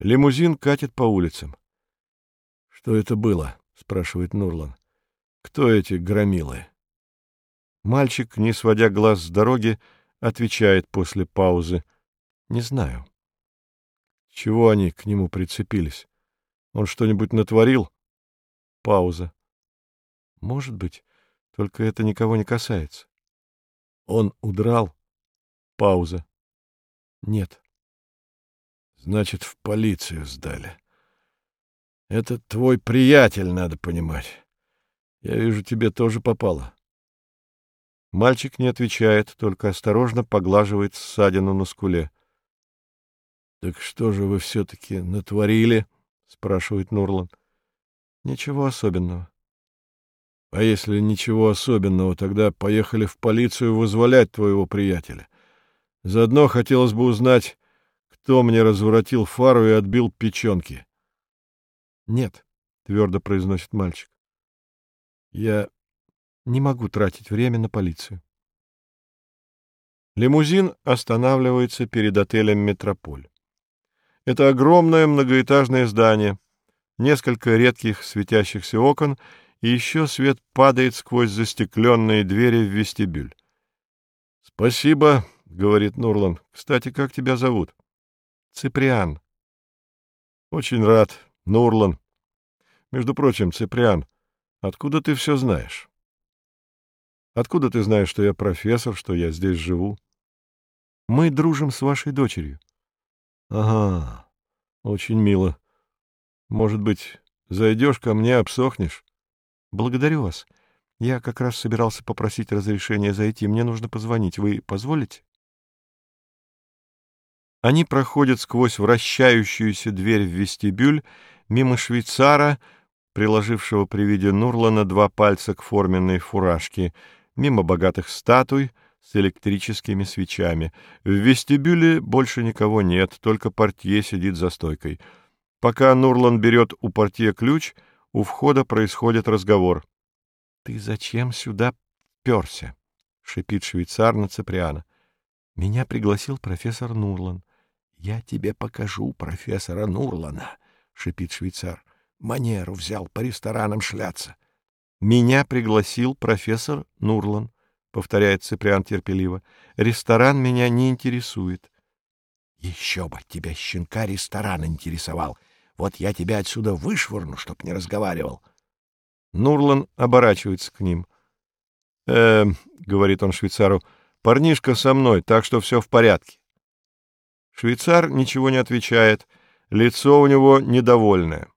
Лимузин катит по улицам. — Что это было? — спрашивает Нурлан. — Кто эти громилы? Мальчик, не сводя глаз с дороги, отвечает после паузы. — Не знаю. Чего они к нему прицепились? Он что-нибудь натворил? Пауза. — Может быть, только это никого не касается. Он удрал? Пауза. — Нет. Значит, в полицию сдали. Это твой приятель, надо понимать. Я вижу, тебе тоже попало. Мальчик не отвечает, только осторожно поглаживает ссадину на скуле. — Так что же вы все-таки натворили? — спрашивает Нурлан. — Ничего особенного. — А если ничего особенного, тогда поехали в полицию вызволять твоего приятеля. Заодно хотелось бы узнать, кто мне разворотил фару и отбил печенки? — Нет, — твердо произносит мальчик. — Я не могу тратить время на полицию. Лимузин останавливается перед отелем «Метрополь». Это огромное многоэтажное здание, несколько редких светящихся окон, и еще свет падает сквозь застекленные двери в вестибюль. — Спасибо, — говорит Нурлан. — Кстати, как тебя зовут? Циприан. Очень рад, Нурлан. Между прочим, Циприан, откуда ты все знаешь? Откуда ты знаешь, что я профессор, что я здесь живу? Мы дружим с вашей дочерью. Ага, очень мило. Может быть, зайдешь ко мне, обсохнешь? Благодарю вас. Я как раз собирался попросить разрешения зайти. Мне нужно позвонить. Вы позволите? Они проходят сквозь вращающуюся дверь в вестибюль, мимо швейцара, приложившего при виде Нурлана два пальца к форменной фуражке, мимо богатых статуй с электрическими свечами. В вестибюле больше никого нет, только портье сидит за стойкой. Пока Нурлан берет у портье ключ, у входа происходит разговор. — Ты зачем сюда перся? — шипит швейцар на Циприана. — Меня пригласил профессор Нурлан. Я тебе покажу профессора Нурлана, — шипит швейцар. Манеру взял по ресторанам шляться. — Меня пригласил профессор Нурлан, — повторяет Циприан терпеливо. — Ресторан меня не интересует. — Еще бы тебя, щенка, ресторан интересовал. Вот я тебя отсюда вышвырну, чтоб не разговаривал. Нурлан оборачивается к ним. «Э, — говорит он швейцару, — парнишка со мной, так что все в порядке. Швейцар ничего не отвечает, лицо у него недовольное.